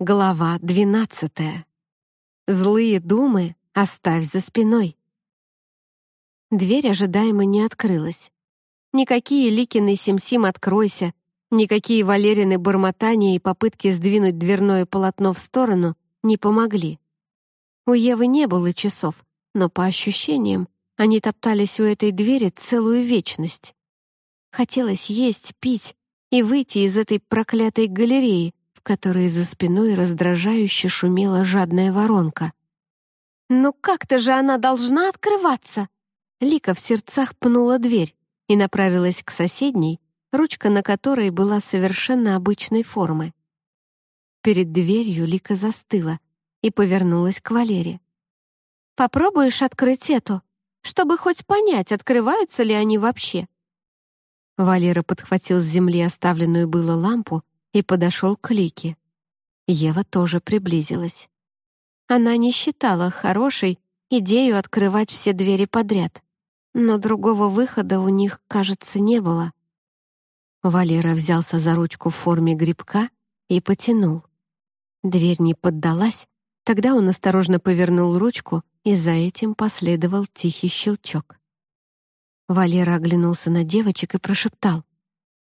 Глава двенадцатая. Злые думы оставь за спиной. Дверь ожидаемо не открылась. Никакие Ликины сим-сим «откройся», никакие Валерины бормотания и попытки сдвинуть дверное полотно в сторону не помогли. У Евы не было часов, но по ощущениям они топтались у этой двери целую вечность. Хотелось есть, пить и выйти из этой проклятой галереи, которой за спиной раздражающе шумела жадная воронка. «Ну как-то же она должна открываться!» Лика в сердцах пнула дверь и направилась к соседней, ручка на которой была совершенно обычной формы. Перед дверью Лика застыла и повернулась к Валере. «Попробуешь открыть эту, чтобы хоть понять, открываются ли они вообще?» Валера подхватил с земли оставленную было лампу и подошел к Лике. Ева тоже приблизилась. Она не считала хорошей идею открывать все двери подряд, но другого выхода у них, кажется, не было. Валера взялся за ручку в форме грибка и потянул. Дверь не поддалась, тогда он осторожно повернул ручку, и за этим последовал тихий щелчок. Валера оглянулся на девочек и прошептал.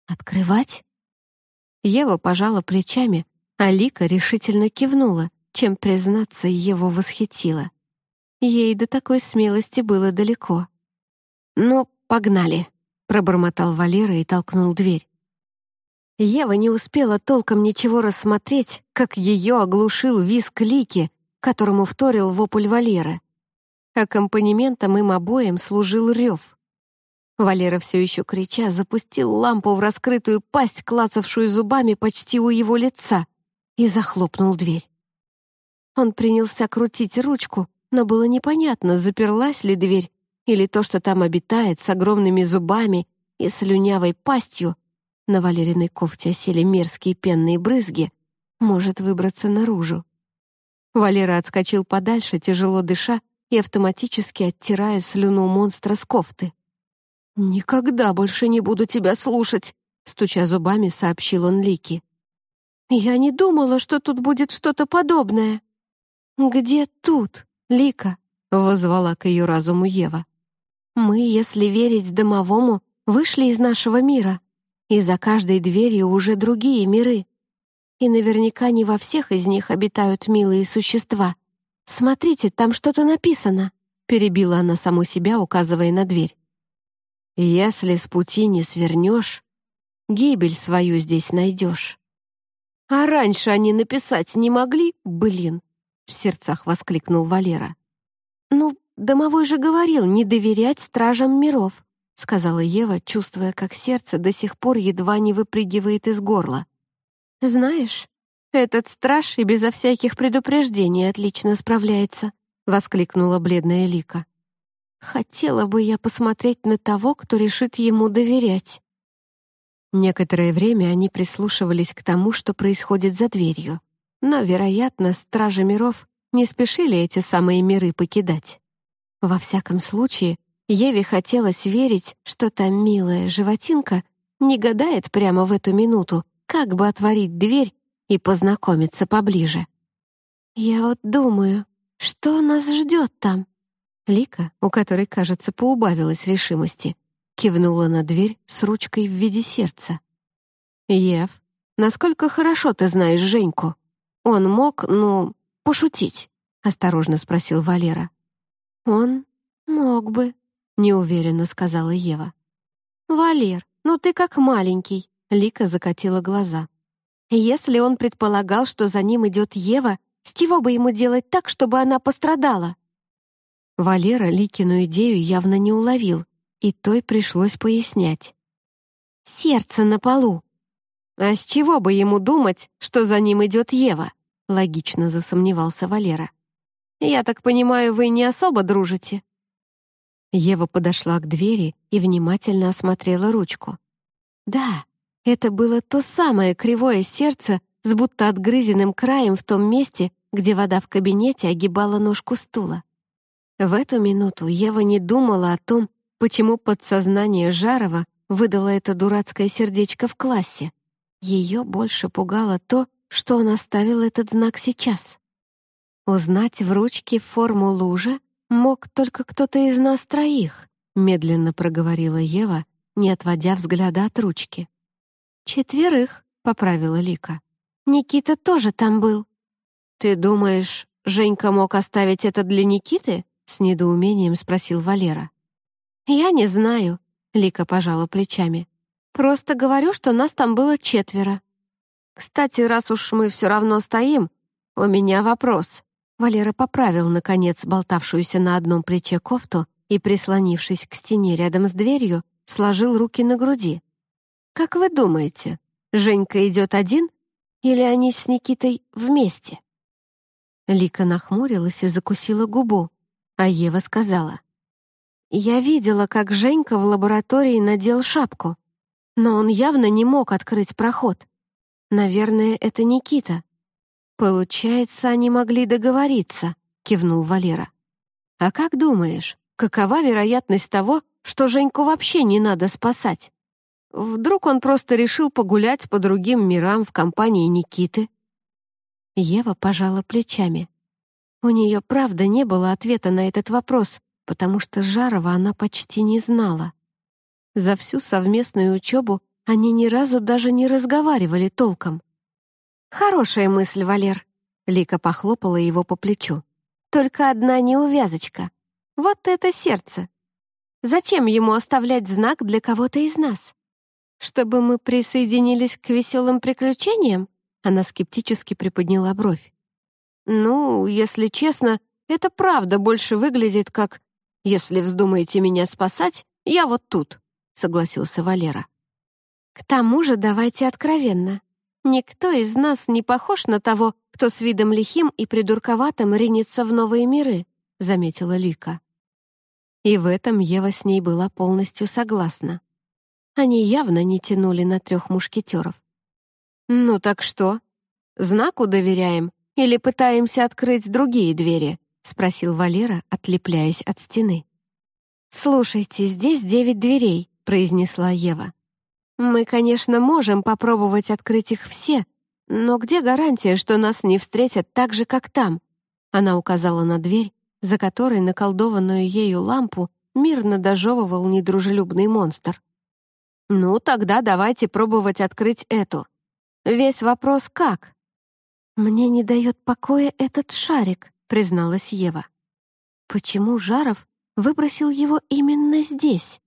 «Открывать?» Ева пожала плечами, а Лика решительно кивнула, чем, признаться, его восхитила. Ей до такой смелости было далеко. «Ну, погнали», — пробормотал Валера и толкнул дверь. Ева не успела толком ничего рассмотреть, как ее оглушил визг Лики, которому вторил вопль Валеры. Аккомпанементом им обоим служил рев. Валера все еще крича запустил лампу в раскрытую пасть, клацавшую зубами почти у его лица, и захлопнул дверь. Он принялся крутить ручку, но было непонятно, заперлась ли дверь или то, что там обитает с огромными зубами и слюнявой пастью, на Валериной кофте осели мерзкие пенные брызги, может выбраться наружу. Валера отскочил подальше, тяжело дыша и автоматически оттирая слюну монстра с кофты. «Никогда больше не буду тебя слушать», — стуча зубами, сообщил он Лики. «Я не думала, что тут будет что-то подобное». «Где тут, Лика?» — возвала к ее разуму Ева. «Мы, если верить домовому, вышли из нашего мира, и за каждой дверью уже другие миры. И наверняка не во всех из них обитают милые существа. Смотрите, там что-то написано», — перебила она саму себя, указывая на дверь. Если с пути не свернешь, гибель свою здесь найдешь. А раньше они написать не могли, блин, в сердцах воскликнул Валера. Ну, домовой же говорил не доверять стражам миров, сказала Ева, чувствуя, как сердце до сих пор едва не выпрыгивает из горла. Знаешь, этот страж и безо всяких предупреждений отлично справляется, воскликнула бледная Лика. Хотела бы я посмотреть на того, кто решит ему доверять. Некоторое время они прислушивались к тому, что происходит за дверью. Но, вероятно, стражи миров не спешили эти самые миры покидать. Во всяком случае, Еве хотелось верить, что та милая животинка не гадает прямо в эту минуту, как бы отворить дверь и познакомиться поближе. «Я вот думаю, что нас ждет там?» Лика, у которой, кажется, поубавилась решимости, кивнула на дверь с ручкой в виде сердца. «Ев, насколько хорошо ты знаешь Женьку? Он мог, ну, пошутить?» — осторожно спросил Валера. «Он мог бы», — неуверенно сказала Ева. «Валер, ну ты как маленький», — Лика закатила глаза. «Если он предполагал, что за ним идет Ева, с чего бы ему делать так, чтобы она пострадала?» Валера Ликину идею явно не уловил, и той пришлось пояснять. «Сердце на полу!» «А с чего бы ему думать, что за ним идет Ева?» — логично засомневался Валера. «Я так понимаю, вы не особо дружите?» Ева подошла к двери и внимательно осмотрела ручку. Да, это было то самое кривое сердце с будто отгрызенным краем в том месте, где вода в кабинете огибала ножку стула. В эту минуту Ева не думала о том, почему подсознание Жарова выдало это дурацкое сердечко в классе. Ее больше пугало то, что он оставил этот знак сейчас. Узнать в ручке форму лужи мог только кто-то из нас троих, медленно проговорила Ева, не отводя взгляда от ручки. «Четверых», — поправила Лика. «Никита тоже там был». «Ты думаешь, Женька мог оставить это для Никиты?» — с недоумением спросил Валера. «Я не знаю», — Лика пожала плечами. «Просто говорю, что нас там было четверо». «Кстати, раз уж мы все равно стоим, у меня вопрос». Валера поправил, наконец, болтавшуюся на одном плече кофту и, прислонившись к стене рядом с дверью, сложил руки на груди. «Как вы думаете, Женька идет один или они с Никитой вместе?» Лика нахмурилась и закусила губу, а Ева сказала. «Я видела, как Женька в лаборатории надел шапку, но он явно не мог открыть проход. Наверное, это Никита». «Получается, они могли договориться», — кивнул Валера. «А как думаешь, какова вероятность того, что Женьку вообще не надо спасать. Вдруг он просто решил погулять по другим мирам в компании Никиты? Ева пожала плечами. У нее правда не было ответа на этот вопрос, потому что Жарова она почти не знала. За всю совместную учебу они ни разу даже не разговаривали толком. «Хорошая мысль, Валер», — Лика похлопала его по плечу. «Только одна неувязочка. Вот это сердце. Зачем ему оставлять знак для кого-то из нас? Чтобы мы присоединились к веселым приключениям? Она скептически приподняла бровь. Ну, если честно, это правда больше выглядит как «Если вздумаете меня спасать, я вот тут», — согласился Валера. К тому же давайте откровенно. Никто из нас не похож на того, кто с видом лихим и придурковатым ринется в новые миры, заметила Лика. И в этом Ева с ней была полностью согласна. Они явно не тянули на трех мушкетеров. «Ну так что? Знаку доверяем или пытаемся открыть другие двери?» — спросил Валера, отлепляясь от стены. «Слушайте, здесь девять дверей», — произнесла Ева. «Мы, конечно, можем попробовать открыть их все, но где гарантия, что нас не встретят так же, как там?» Она указала на дверь, за которой наколдованную ею лампу мирно дожевывал недружелюбный монстр. «Ну, тогда давайте пробовать открыть эту. Весь вопрос как?» «Мне не дает покоя этот шарик», — призналась Ева. «Почему Жаров выбросил его именно здесь?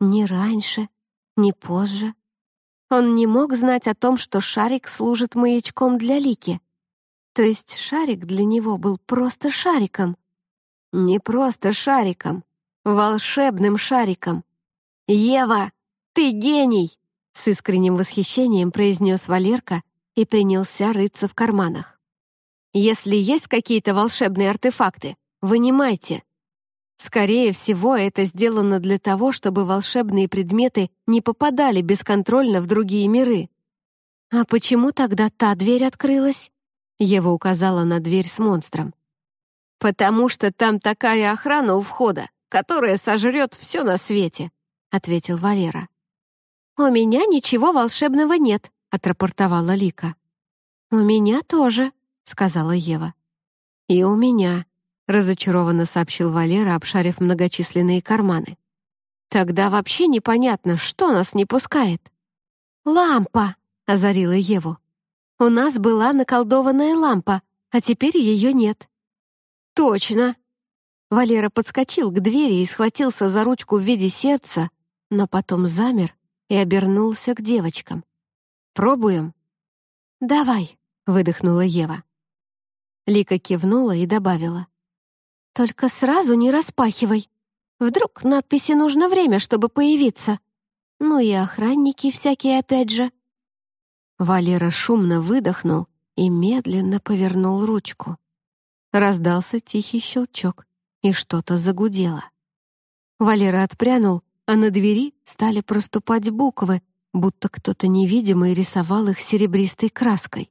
Ни раньше, ни позже. Он не мог знать о том, что шарик служит маячком для Лики. То есть шарик для него был просто шариком. Не просто шариком, волшебным шариком. «Ева, ты гений!» — с искренним восхищением произнес Валерка и принялся рыться в карманах. «Если есть какие-то волшебные артефакты, вынимайте. Скорее всего, это сделано для того, чтобы волшебные предметы не попадали бесконтрольно в другие миры». «А почему тогда та дверь открылась?» Ева указала на дверь с монстром. «Потому что там такая охрана у входа, которая сожрет все на свете», — ответил Валера. «У меня ничего волшебного нет», — отрапортовала Лика. «У меня тоже», — сказала Ева. «И у меня», — разочарованно сообщил Валера, обшарив многочисленные карманы. «Тогда вообще непонятно, что нас не пускает». «Лампа!» — озарила Еву. «У нас была наколдованная лампа, а теперь ее нет». «Точно!» Валера подскочил к двери и схватился за ручку в виде сердца, но потом замер и обернулся к девочкам. «Пробуем?» «Давай», — выдохнула Ева. Лика кивнула и добавила. «Только сразу не распахивай. Вдруг надписи нужно время, чтобы появиться. Ну и охранники всякие опять же». Валера шумно выдохнул и медленно повернул ручку. Раздался тихий щелчок, и что-то загудело. Валера отпрянул, а на двери стали проступать буквы, будто кто-то невидимый рисовал их серебристой краской.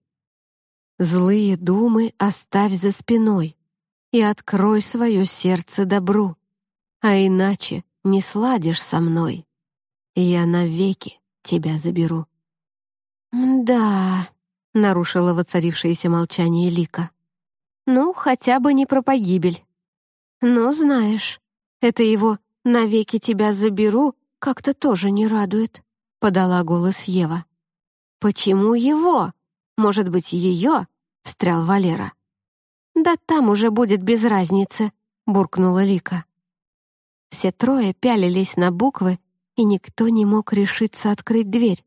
«Злые думы оставь за спиной и открой свое сердце добру, а иначе не сладишь со мной, и я навеки тебя заберу». «Да», — нарушила воцарившееся молчание Лика. «Ну, хотя бы не про погибель. Но знаешь, это его «навеки тебя заберу» как-то тоже не радует», — подала голос Ева. «Почему его? Может быть, ее?» — встрял Валера. «Да там уже будет без разницы», — буркнула Лика. Все трое пялились на буквы, и никто не мог решиться открыть дверь.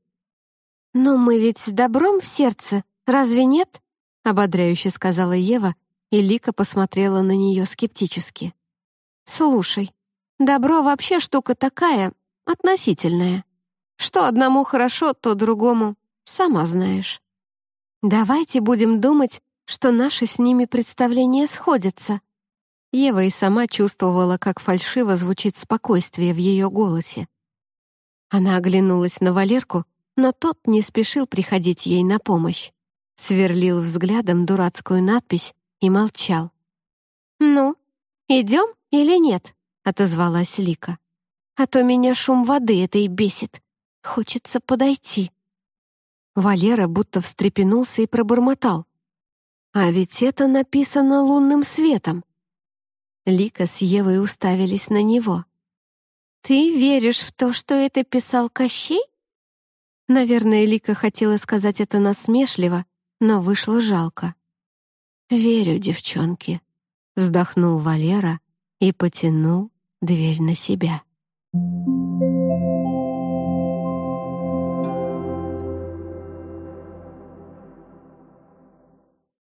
«Но мы ведь с добром в сердце, разве нет?» — ободряюще сказала Ева, и Лика посмотрела на нее скептически. «Слушай, добро вообще штука такая, относительная. Что одному хорошо, то другому, сама знаешь. Давайте будем думать, что наши с ними представления сходятся». Ева и сама чувствовала, как фальшиво звучит спокойствие в ее голосе. Она оглянулась на Валерку, но тот не спешил приходить ей на помощь. Сверлил взглядом дурацкую надпись и молчал. «Ну, идем или нет?» — отозвалась Лика. «А то меня шум воды этой бесит. Хочется подойти». Валера будто встрепенулся и пробормотал. «А ведь это написано лунным светом». Лика с Евой уставились на него. «Ты веришь в то, что это писал Кощей?» Наверное, Лика хотела сказать это насмешливо, но вышло жалко. «Верю, девчонки», — вздохнул Валера и потянул дверь на себя. Thank you.